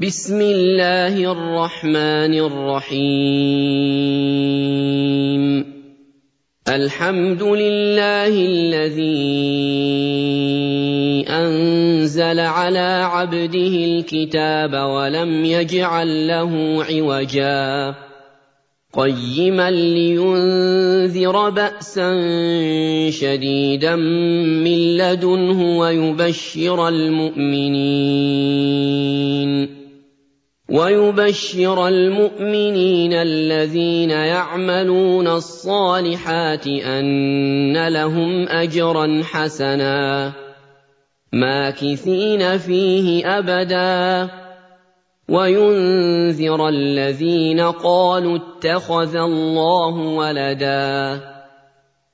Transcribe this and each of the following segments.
بسم الله الرحمن الرحيم. الحمد لله الذي أنزل على عبده الكتاب ولم يجعل له عوجا. قيما لينذر بأسا شديدا من لدنه ويبشر المؤمنين. ويبشر المؤمنين الذين يعملون الصالحات أن لهم أجرا حسنا. ماكثين فيه أبدا. وينذر الذين قالوا اتخذ الله ولدا.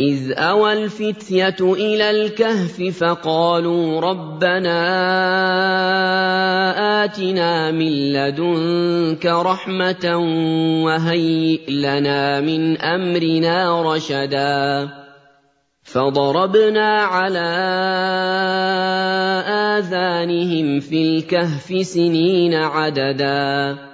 إذ أوى الفتية إلى الكهف فقالوا ربنا آتنا من لدنك رحمة وهيئ لنا من أمرنا رشدا. فضربنا على آذانهم في الكهف سنين عددا.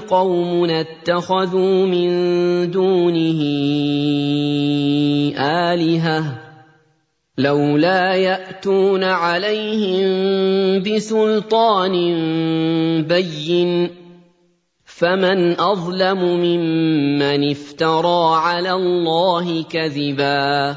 قوم اتخذوا من دونه آلهة لولا يأتون عليهم بسلطان بين فمن أظلم ممن افترى على الله كذبا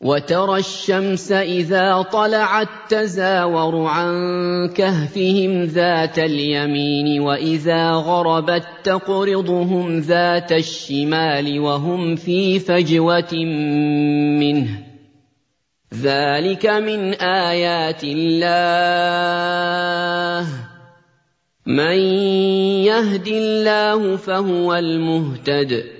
وترى الشمس إذا طلعت تزاور عن كهفهم ذات اليمين وإذا غربت تقرضهم ذات الشمال وهم في فجوة منه. ذلك من آيات الله. من يهد الله فهو المهتد.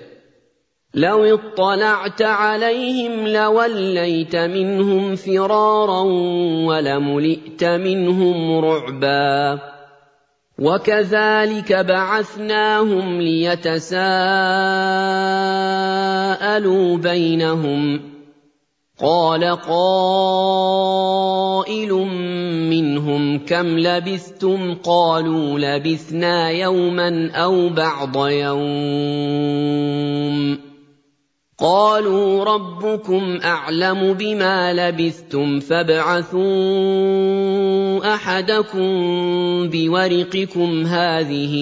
لو اطلعت عليهم لوليت منهم فرارا ولملئت منهم رعبا. وكذلك بعثناهم ليتساءلوا بينهم. قال قائل منهم كم لبثتم؟ قالوا لبثنا يوما أو بعض يوم. قالوا ربكم أعلم بما لبثتم فابعثوا أحدكم بورقكم هذه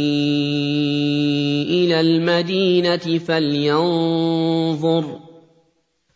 إلى المدينة فلينظر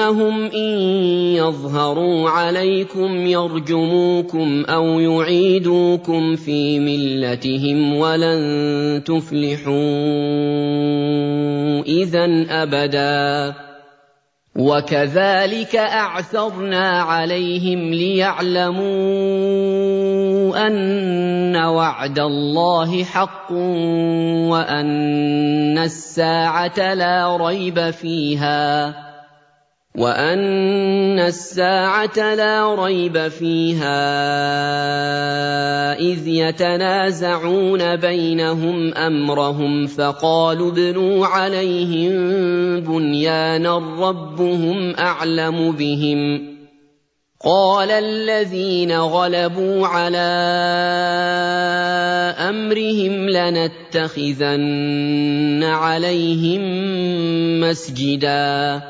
إنهم إن يظهروا عليكم يرجموكم أو يعيدوكم في ملتهم ولن تفلحوا إذا أبدا وكذلك أعثرنا عليهم ليعلموا أن وعد الله حق وأن الساعة لا ريب فيها وأن الساعة لا ريب فيها إذ يتنازعون بينهم أمرهم فقالوا ابنوا عليهم بنيانا ربهم أعلم بهم قال الذين غلبوا على امرهم لنتخذن عليهم مسجدا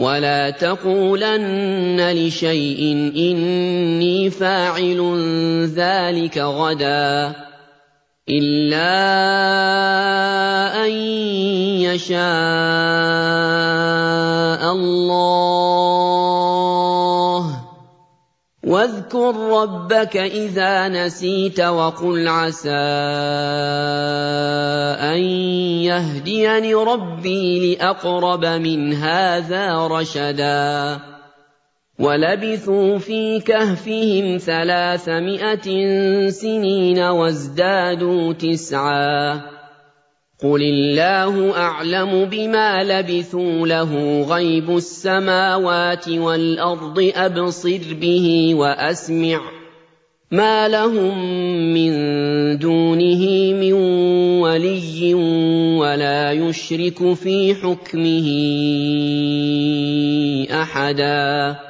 ولا تقولن لشيء اني فاعل ذلك غدا الا ان يشاء الله واذكر ربك إذا نسيت وقل عسى أن يهديني ربي لأقرب من هذا رشدا. ولبثوا في كهفهم ثلاثمائه سنين وازدادوا تسعا. قل الله اعلم بما لبثوا له غيب السماوات والارض ابصر به واسمع ما لهم من دونه من ولي ولا يشرك في حكمه احدا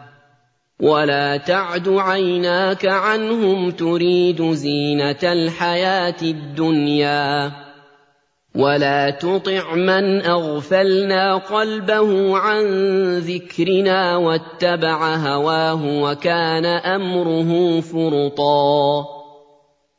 ولا تعد عيناك عنهم تريد زينه الحياة الدنيا ولا تطع من اغفلنا قلبه عن ذكرنا واتبع هواه وكان امره فرطا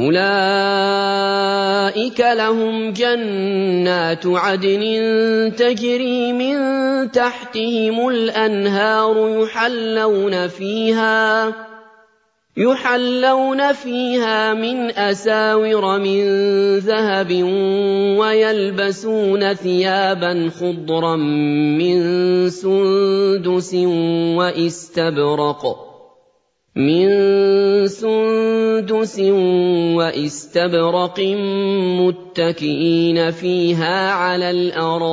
أُولَٰئِكَ لَهُمْ جَنَّاتُ عَدْنٍ تَجْرِي مِن تَحْتِهِمُ الْأَنْهَارُ يُحَلَّوْنَ فِيهَا مِنْ أَسَاوِرَ مِن ذَهَبٍ وَيَلْبَسُونَ ثِيَابًا خُضْرًا مِّن سُندُسٍ وَإِسْتَبْرَقٍ. من سندس واستبرق متكئين فيها على الأرائك.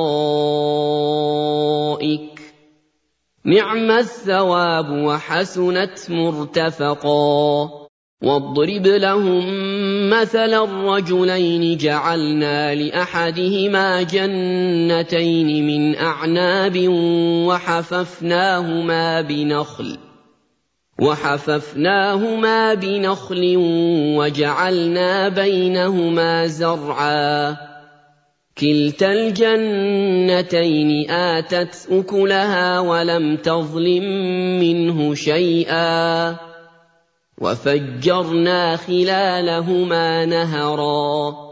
نِعْمَ الثَّوَابُ وَحَسُنَتْ مُرْتَفَقًا. وَاضْرِبْ لَهُم مَّثَلًا رَّجُلَيْنِ جَعَلْنَا لِأَحَدِهِمَا جَنَّتَيْنِ مِنْ أَعْنَابٍ وَحَفَفْنَاهُمَا بِنَخْلٍ. وَحَفَفْنَاهُمَا بِنَخْلٍ وَجَعَلْنَا بَيْنَهُمَا زَرْعًا. كِلْتَا الْجَنَّتَيْنِ آتَتْ أُكُلَهَا وَلَمْ تَظْلِم مِّنْهُ شَيْئًا. وَفَجَّرْنَا خِلَالَهُمَا نَهَرًا.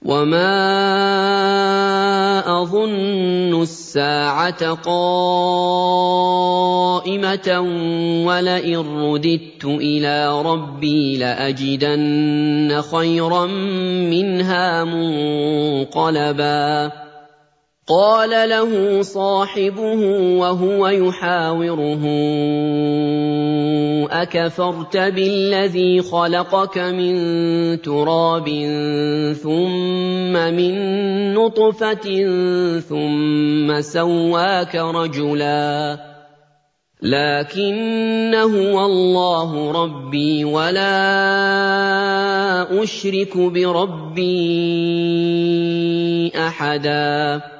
وَمَا أَظُنُّ السَّاعَةَ قَائِمَةً وَلَئِن رُّدِدتُّ إِلَىٰ رَبِّي لَأَجِدَنَّ خَيْرًا مِّنْهَا مُنقَلَبًا قَالَ لَهُ صَاحِبُهُ وَهُوَ يُحَاوِرُهُ أَكَفَرْتَ بِالَّذِي خَلَقَكَ مِن تُرَابٍ ثُمَّ مِن نُّطْفَةٍ ثُمَّ سَوَّاكَ رَجُلًا لَّٰكِنَّ هُوَ اللَّهُ رَبِّي وَلَا أُشْرِكُ بِرَبِّي أَحَدًا.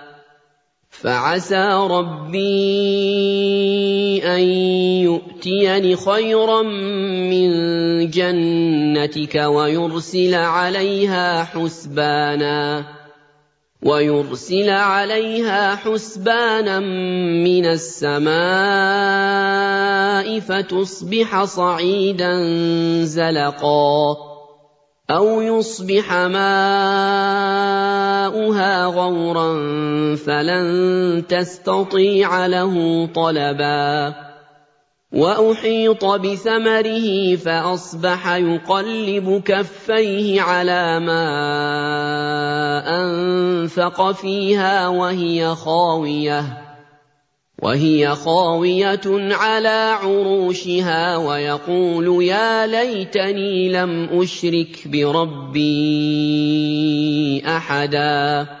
فَعَسَىٰ رَبِّي أَن يُؤْتِيَنِ خَيْرًا مِّن جَنَّتِكَ وَيُرْسِلَ عَلَيْهَا حُسْبَانًا مِّنَ السَّمَاءِ فَتُصْبِحَ صَعِيدًا زَلَقًا أَوْ يُصْبِحَ مَاؤُهَا غَوْرًا فَلَن تَسْتَطِيعَ لَهُ طَلَبًا. وَأُحِيطَ بِثَمَرِهِ فَأَصْبَحَ يُقَلِّبُ كَفَّيْهِ عَلَىٰ مَا أَنفَقَ فِيهَا وَهِيَ خَاوِيَةٌ. عَلَىٰ عُرُوشِهَا وَيَقُولُ يَا لَيْتَنِي لَمْ أُشْرِكْ بِرَبِّي أَحَدًا.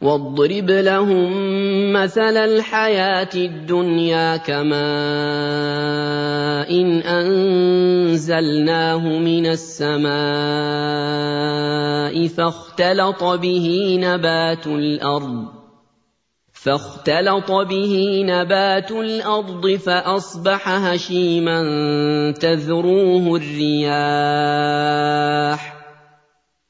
واضرب لهم مثل الحياة الدنيا كماء إن أنزلناه من السماء فاختلط به نبات الأرض فأصبح هشيما تذروه الرياح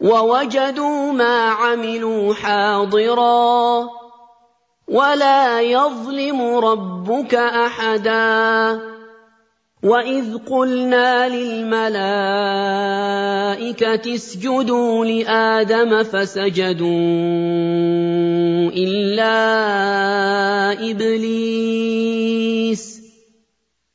ووجدوا ما عملوا حاضرا ولا يظلم ربك أحدا وإذ قلنا للملائكة اسجدوا لآدم فسجدوا إلا إبليس.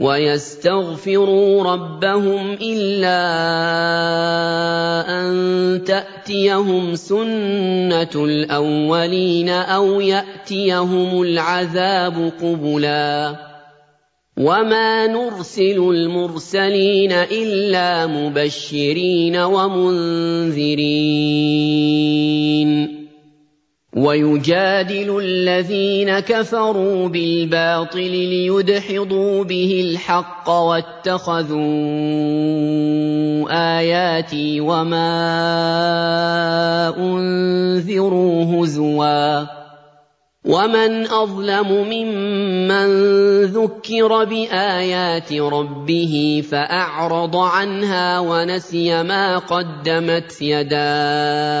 ويستغفروا ربهم إلا أن تأتيهم سنة الأولين أو يأتيهم العذاب قبلا. وما نرسل المرسلين إلا مبشرين ومنذرين. ويجادل الذين كفروا بالباطل ليدحضوا به الحق واتخذوا آياتي وما أنذروا هزوا. ومن أظلم ممن ذكر بآيات ربه فأعرض عنها ونسي ما قدمت يداه.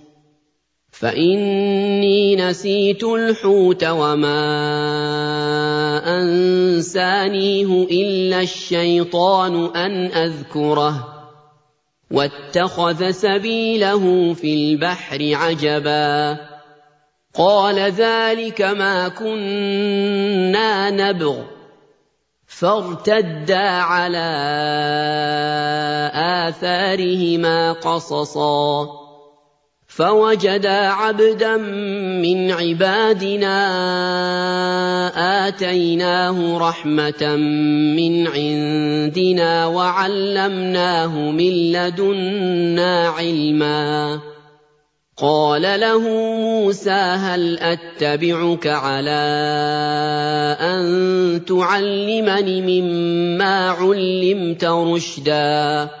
فَإِنِّي نَسِيتُ الْحُوتَ وَمَا أَنسَانِيهُ إِلَّا الشَّيْطَانُ أَنْ أَذْكُرَهُ ۚ وَاتَّخَذَ سَبِيلَهُ فِي الْبَحْرِ عَجَبًا قَالَ ذَٰلِكَ مَا كُنَّا نَبْغِ ۚ فَارْتَدَّا عَلَىٰ آثَارِهِمَا قَصَصًا فَوَجَدَا عَبْدًا مِّنْ عِبَادِنَا آتَيْنَاهُ رَحْمَةً مِّنْ عِندِنَا وَعَلَّمْنَاهُ مِن لَّدُنَّا عِلْمًا. قَالَ لَهُ مُوسَىٰ هَلْ أَتَّبِعُكَ عَلَىٰ أَن تُعَلِّمَنِ مِمَّا عُلِّمْتَ رُشْدًا؟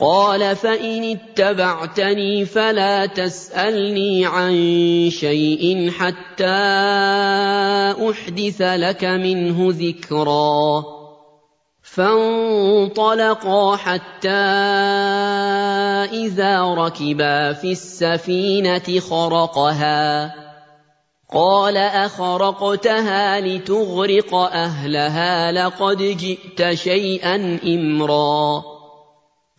قَالَ فَإِنِ اتَّبَعْتَنِي فَلَا تَسْأَلْنِي عَن شَيْءٍ حَتَّىٰ أُحْدِثَ لَكَ مِنْهُ ذِكْرًا. فَانطَلَقَا حَتَّىٰ إِذَا رَكِبَا فِي السَّفِينَةِ خَرَقَهَا. قَالَ أَخَرَقْتَهَا لِتُغْرِقَ أَهْلَهَا لَقَدْ جِئْتَ شَيْئًا إِمْرًا.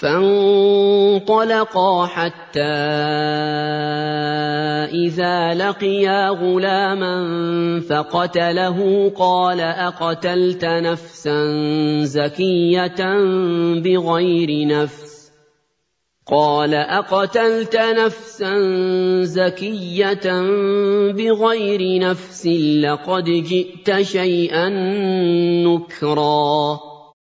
فَانطَلَقَا حَتَّىٰ إِذَا لَقِيَا غُلَامًا فَقَتَلَهُ قَالَ أَقَتَلْتَ نَفْسًا زَكِيَّةً بِغَيْرِ نَفْسٍ؟ قَالَ أَقَتَلْتَ نَفْسًا زَكِيَّةً بِغَيْرِ نَفْسٍ لَّقَدْ جِئْتَ شَيْئًا نُّكْرًا.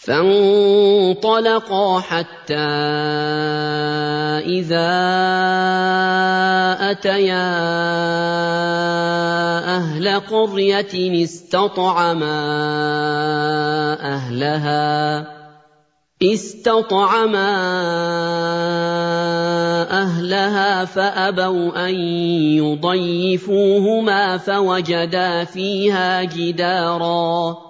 فانطلقا حتى إذا أتيا أهل قرية استطعما أهلها استطعما أهلها فأبوا أن يضيفوهما فوجدا فيها جدارا.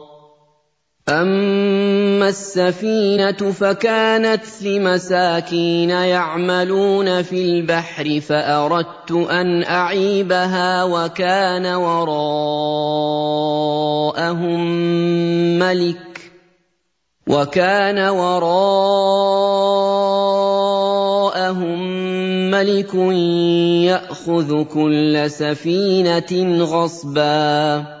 أما السفينة فكانت لمساكين يعملون في البحر فأردت أن أعيبها وكان وراءهم ملك يأخذ كل سفينة غصباً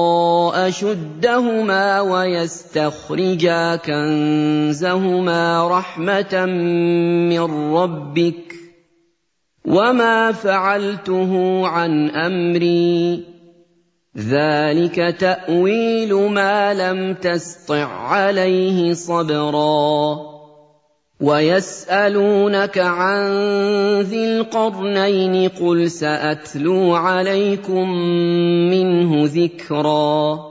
اشدهما ويستخرجا كنزهما رحمه من ربك وما فعلته عن امري ذلك تاويل ما لم تسطع عليه صبرا ويسالونك عن ذي القرنين قل ساتلو عليكم منه ذكرا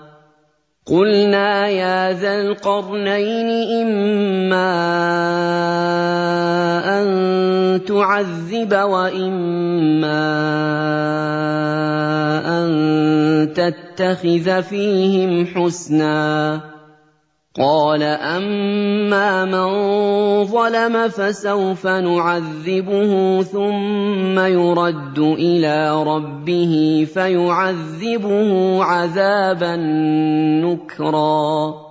قلنا يا ذا القرنين إما أن تعذب وإما أن تتخذ فيهم حسنا قال أما من ظلم فسوف نعذبه ثم يرد إلى ربه فيعذبه عذابا نكرا.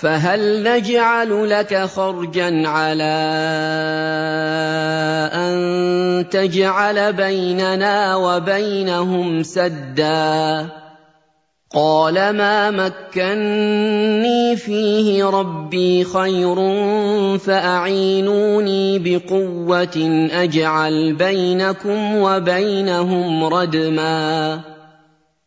فهل نجعل لك خرجا على أن تجعل بيننا وبينهم سدًّا؟ قال ما مكني فيه ربي خير فأعينوني بقوة أجعل بينكم وبينهم ردما.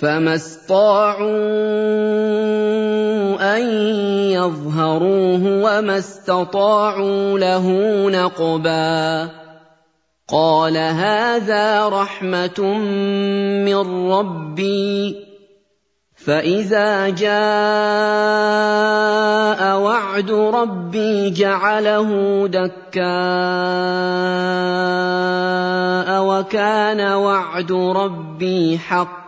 فما استطاعوا ان يظهروه وما استطاعوا له نقبا قال هذا رحمه من ربي فاذا جاء وعد ربي جعله دكاء وكان وعد ربي حقا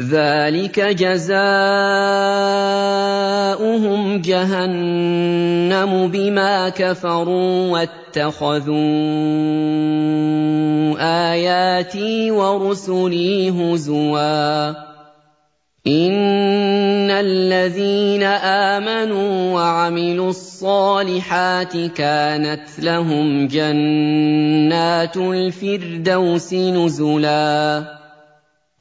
ذلك جزاؤهم جهنم بما كفروا واتخذوا آياتي ورسلي هزوا. إن الذين آمنوا وعملوا الصالحات كانت لهم جنات الفردوس نزلا.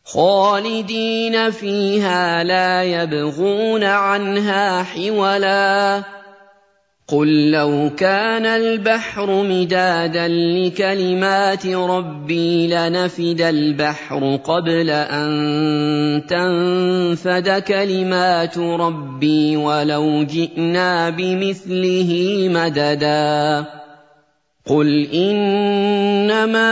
خالدين فيها لا يبغون عنها حولا. قل لو كان البحر مدادا لكلمات ربي لنفد البحر قبل أن تنفد كلمات ربي ولو جئنا بمثله مددا. قل إنما